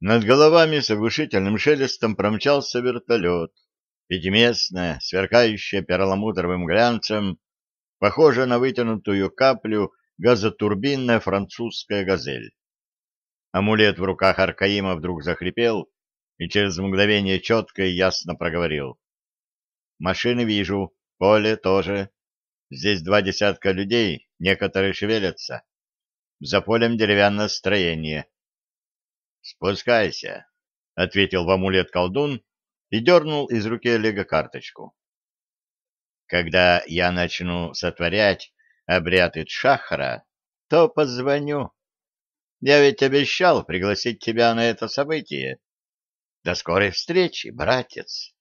Над головами с оглушительным шелестом промчался вертолет. Пятиместная, сверкающая перламутровым глянцем, похожая на вытянутую каплю газотурбинная французская газель. Амулет в руках Аркаима вдруг захрипел и через мгновение четко и ясно проговорил. «Машины вижу, поле тоже. Здесь два десятка людей, некоторые шевелятся. За полем деревянное строение. «Спускайся», — ответил в амулет колдун и дернул из руки Олега карточку. «Когда я начну сотворять обряд Итшахара, то позвоню. Я ведь обещал пригласить тебя на это событие. До скорой встречи, братец.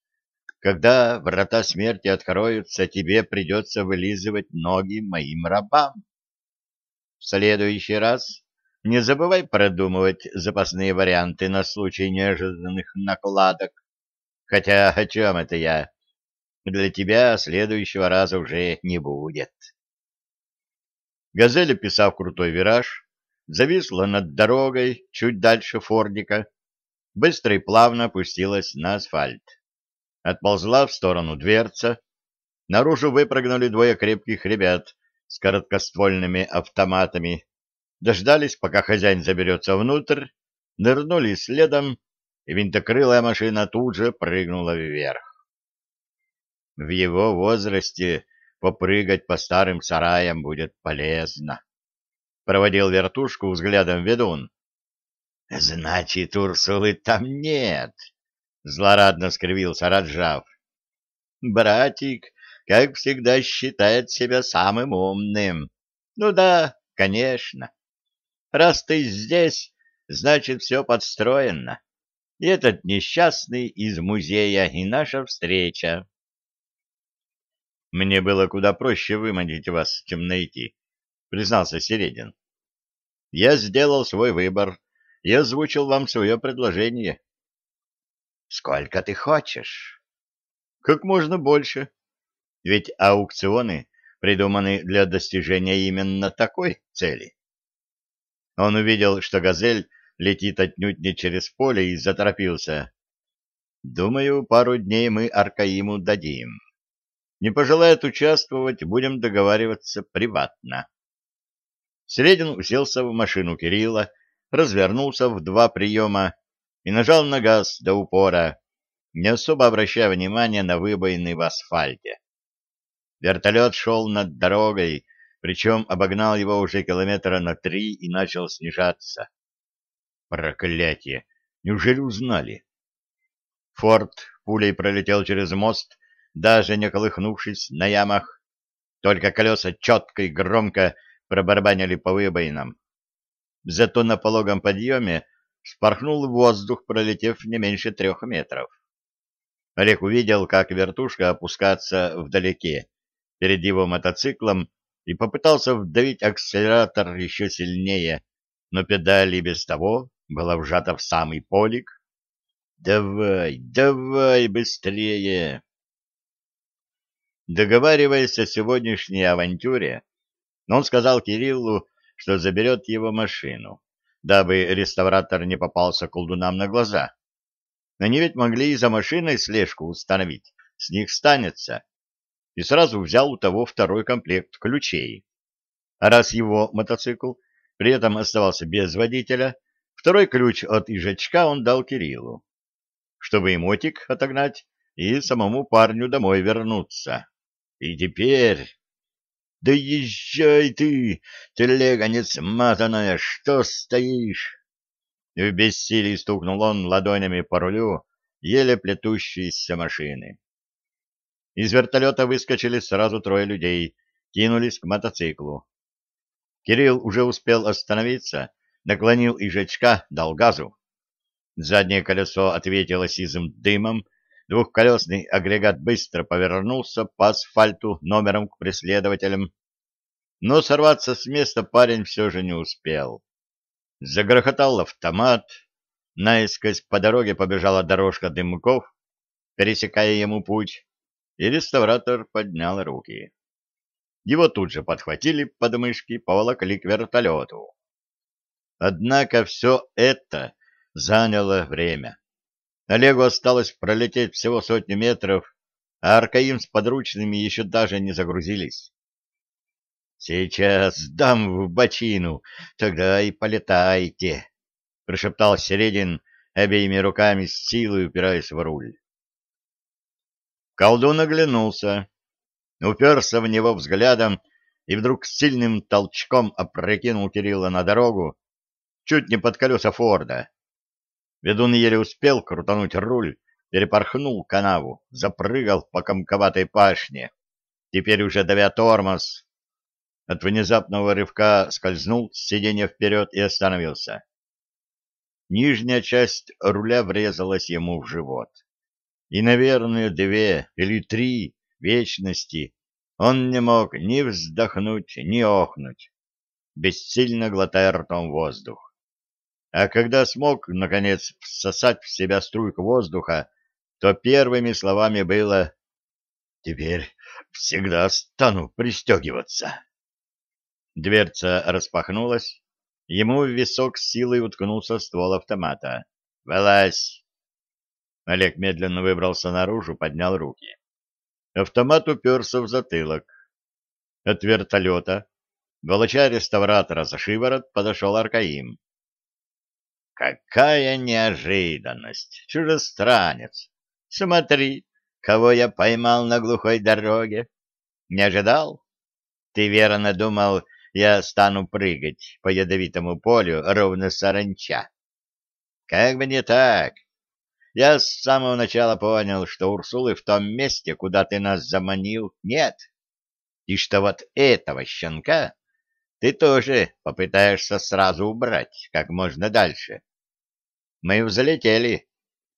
Когда врата смерти откроются, тебе придется вылизывать ноги моим рабам. В следующий раз не забывай продумывать запасные варианты на случай неожиданных накладок. Хотя о чем это я? Для тебя следующего раза уже не будет. Газель, описав крутой вираж, зависла над дорогой чуть дальше фордика, быстро и плавно опустилась на асфальт. Отползла в сторону дверца. Наружу выпрыгнули двое крепких ребят с короткоствольными автоматами дождались, пока хозяин заберется внутрь, нырнули следом, и винтокрылая машина тут же прыгнула вверх. В его возрасте попрыгать по старым сараям будет полезно. Проводил вертушку взглядом ведун. — Значит, Урсулы там нет, — злорадно скривился Раджав. — Братик, как всегда, считает себя самым умным. Ну да, конечно. Раз ты здесь, значит, все подстроено. И этот несчастный из музея, и наша встреча. Мне было куда проще выманить вас, чем найти, признался Середин. Я сделал свой выбор и озвучил вам свое предложение. Сколько ты хочешь? Как можно больше. Ведь аукционы придуманы для достижения именно такой цели. Он увидел, что газель летит отнюдь не через поле и заторопился. «Думаю, пару дней мы Аркаиму дадим. Не пожелает участвовать, будем договариваться приватно». Средин уселся в машину Кирилла, развернулся в два приема и нажал на газ до упора, не особо обращая внимания на выбоины в асфальте. Вертолет шел над дорогой, причем обогнал его уже километра на три и начал снижаться. Проклятие! Неужели узнали? Форд пулей пролетел через мост, даже не колыхнувшись на ямах. Только колеса четко и громко пробарабанили по выбоинам. Зато на пологом подъеме спорхнул в воздух, пролетев не меньше трех метров. Олег увидел, как вертушка опускается вдалеке. Перед его мотоциклом и попытался вдавить акселератор еще сильнее, но педаль и без того была вжата в самый полик. «Давай, давай, быстрее!» Договариваясь о сегодняшней авантюре, он сказал Кириллу, что заберет его машину, дабы реставратор не попался колдунам на глаза. Они ведь могли и за машиной слежку установить, с них станется и сразу взял у того второй комплект ключей. А раз его мотоцикл при этом оставался без водителя, второй ключ от ижачка он дал Кириллу, чтобы и мотик отогнать, и самому парню домой вернуться. И теперь... «Да езжай ты, телега несматанная, что стоишь?» В бессилии стукнул он ладонями по рулю еле плетущейся машины. Из вертолета выскочили сразу трое людей, кинулись к мотоциклу. Кирилл уже успел остановиться, наклонил ижачка, дал газу. Заднее колесо ответило сизым дымом, двухколесный агрегат быстро повернулся по асфальту номером к преследователям, но сорваться с места парень все же не успел. Загрохотал автомат, наискось по дороге побежала дорожка дымков, пересекая ему путь, и реставратор поднял руки. Его тут же подхватили подмышки, поволокли к вертолету. Однако все это заняло время. Олегу осталось пролететь всего сотню метров, а Аркаим с подручными еще даже не загрузились. «Сейчас дам в бочину, тогда и полетайте», — прошептал Середин, обеими руками с силой упираясь в руль. Колдун оглянулся, уперся в него взглядом и вдруг сильным толчком опрокинул Кирилла на дорогу, чуть не под колеса Форда. Ведун еле успел крутануть руль, перепорхнул канаву, запрыгал по комковатой пашне, теперь уже давя тормоз. От внезапного рывка скользнул с сиденья вперед и остановился. Нижняя часть руля врезалась ему в живот. И, наверное, две или три вечности он не мог ни вздохнуть, ни охнуть, бессильно глотая ртом воздух. А когда смог, наконец, всосать в себя струйку воздуха, то первыми словами было «Теперь всегда стану пристегиваться». Дверца распахнулась, ему в висок силой уткнулся ствол автомата. «Вылазь!» Олег медленно выбрался наружу, поднял руки. Автомат уперся в затылок. От вертолета, волоча реставратора за шиворот, подошел Аркаим. Какая неожиданность! Чужестранец! Смотри, кого я поймал на глухой дороге. Не ожидал? Ты верно думал, я стану прыгать по ядовитому полю ровно саранча. Как бы не так. Я с самого начала понял, что Урсулы в том месте, куда ты нас заманил, нет. И что вот этого щенка ты тоже попытаешься сразу убрать как можно дальше. Мы взлетели,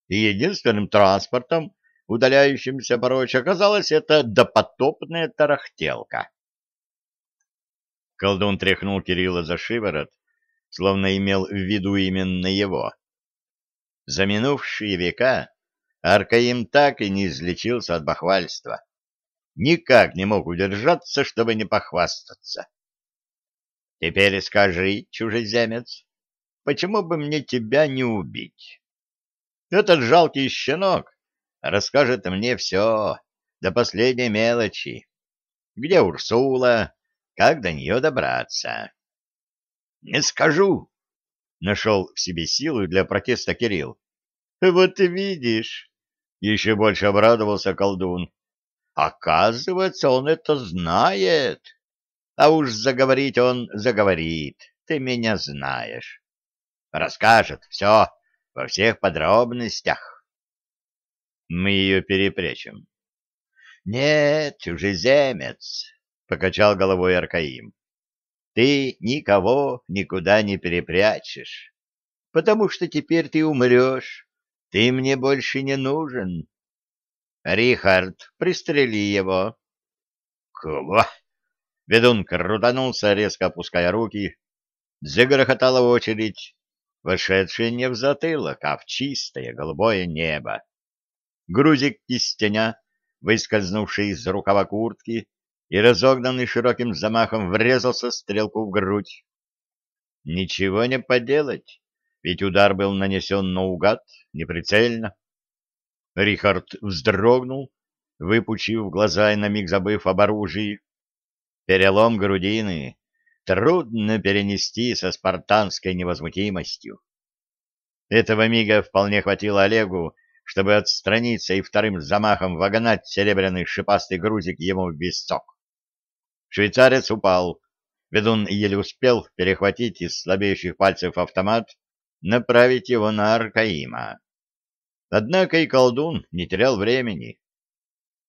и единственным транспортом, удаляющимся прочь, оказалась эта допотопная тарахтелка. Колдун тряхнул Кирилла за шиворот, словно имел в виду именно его. За минувшие века Аркаим так и не излечился от бахвальства. Никак не мог удержаться, чтобы не похвастаться. Теперь скажи, чужеземец, почему бы мне тебя не убить? Этот жалкий щенок расскажет мне все, до последней мелочи. Где Урсула, как до нее добраться? — Не скажу! — нашел в себе силу для протеста Кирилл. — Вот видишь! — еще больше обрадовался колдун. — Оказывается, он это знает. А уж заговорить он заговорит, ты меня знаешь. Расскажет все во всех подробностях. Мы ее перепрячем. — Нет, чужеземец, — покачал головой Аркаим. — Ты никого никуда не перепрячешь, потому что теперь ты умрешь. Ты мне больше не нужен. Рихард, пристрели его. — Кого? Ведун крутанулся, резко опуская руки. Загрохотала очередь, вошедшая не в затылок, а в чистое голубое небо. Грузик кистеня, выскользнувший из рукава куртки и разогнанный широким замахом, врезался стрелку в грудь. Ничего не поделать, ведь удар был нанесен наугад, неприцельно. Рихард вздрогнул, выпучив глаза и на миг забыв об оружии. Перелом грудины трудно перенести со спартанской невозмутимостью. Этого мига вполне хватило Олегу, чтобы отстраниться и вторым замахом вогнать серебряный шипастый грузик ему в висок. Швейцарец упал. Ведун еле успел перехватить из слабеющих пальцев автомат, направить его на Аркаима. Однако и колдун не терял времени.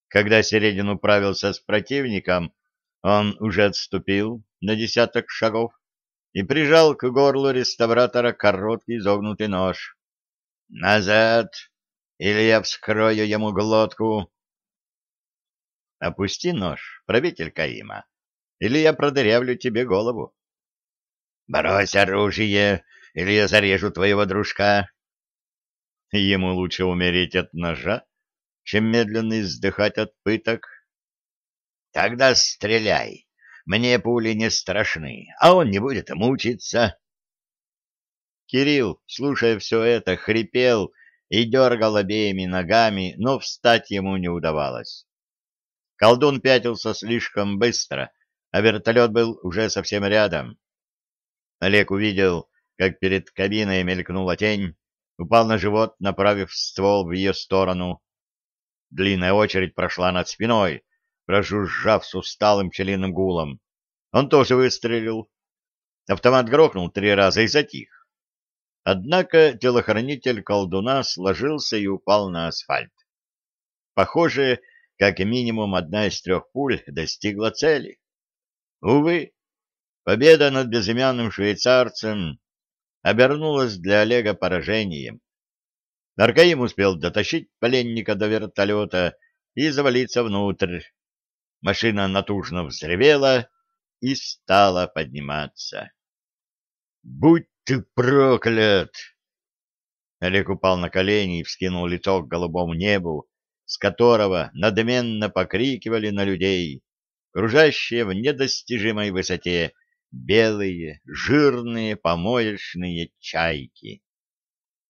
Когда Середин управился с противником, он уже отступил на десяток шагов и прижал к горлу реставратора короткий изогнутый нож. «Назад, или я вскрою ему глотку!» «Опусти нож, правитель Каима, или я продырявлю тебе голову!» «Брось оружие, или я зарежу твоего дружка!» Ему лучше умереть от ножа, чем медленно издыхать от пыток. Тогда стреляй. Мне пули не страшны, а он не будет мучиться. Кирилл, слушая все это, хрипел и дергал обеими ногами, но встать ему не удавалось. Колдун пятился слишком быстро, а вертолет был уже совсем рядом. Олег увидел, как перед кабиной мелькнула тень, упал на живот, направив ствол в ее сторону. Длинная очередь прошла над спиной, прожужжав с усталым пчелиным гулом. Он тоже выстрелил. Автомат грохнул три раза и затих. Однако телохранитель колдуна сложился и упал на асфальт. Похоже, как минимум одна из трех пуль достигла цели. Увы, победа над безымянным швейцарцем обернулась для Олега поражением. Аркаим успел дотащить пленника до вертолета и завалиться внутрь. Машина натужно взревела и стала подниматься. «Будь ты проклят!» Олег упал на колени и вскинул лицо к голубому небу, с которого надменно покрикивали на людей, кружащие в недостижимой высоте белые, жирные помоечные чайки.